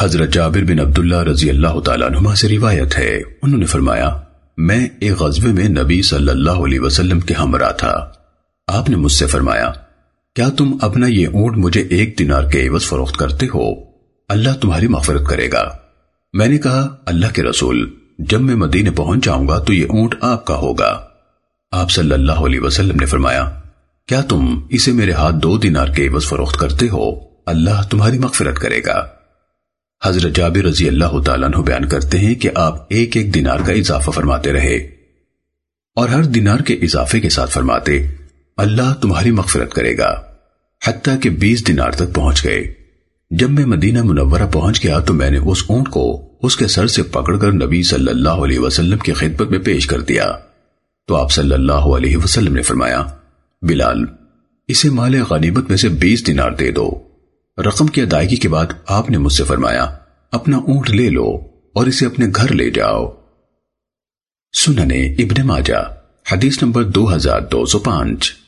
حضرت جابر بن عبداللہ رضی اللہ تعالیٰ عنہ سے روایت ہے۔ انہوں نے فرمایا، میں ایک غزوے میں نبی صلی اللہ علیہ وسلم کے ہمراہ تھا۔ آپ نے مجھ سے فرمایا، کیا تم اپنا یہ اونٹ مجھے ایک دینار کے عوض فروخت کرتے ہو؟ اللہ تمہاری مغفرت کرے گا۔ میں نے کہا، اللہ کے رسول، جب میں مدینے پہنچ جاؤں گا تو یہ اونٹ آپ کا ہوگا۔ آپ صلی اللہ علیہ وسلم نے فرمایا، کیا تم اسے میرے ہاتھ دو دینار کے عوض فروخت کرتے ہو؟ اللہ تمہاری مغفرت کرے گا۔ حضرت جابر رضی اللہ تعالیٰ عنہ بیان کرتے ہیں کہ آپ ایک ایک دینار کا اضافہ فرماتے رہے اور ہر دینار کے اضافے کے ساتھ فرماتے، اللہ تمہاری مغفرت کرے گا، حتیٰ کہ بیس دینار تک پہنچ گئے۔ جب میں مدینہ منورہ پہنچ گیا تو میں نے اس اونٹ کو اس کے سر سے پکڑ کر نبی صلی اللہ علیہ وسلم کی خدمت میں پیش کر دیا۔ تو آپ صلی اللہ علیہ وسلم نے فرمایا، بلال، اسے مال غنیمت میں سے بیس دینار دے دو۔ رقم کی ادائیگی کے بعد آپ نے مجھ سے فرمایا، اپنا اونٹ لے لو اور اسے اپنے گھر لے جاؤ۔ سننے ابن ماجہ، حدیث نمبر دو ہزار دو سو پانچ۔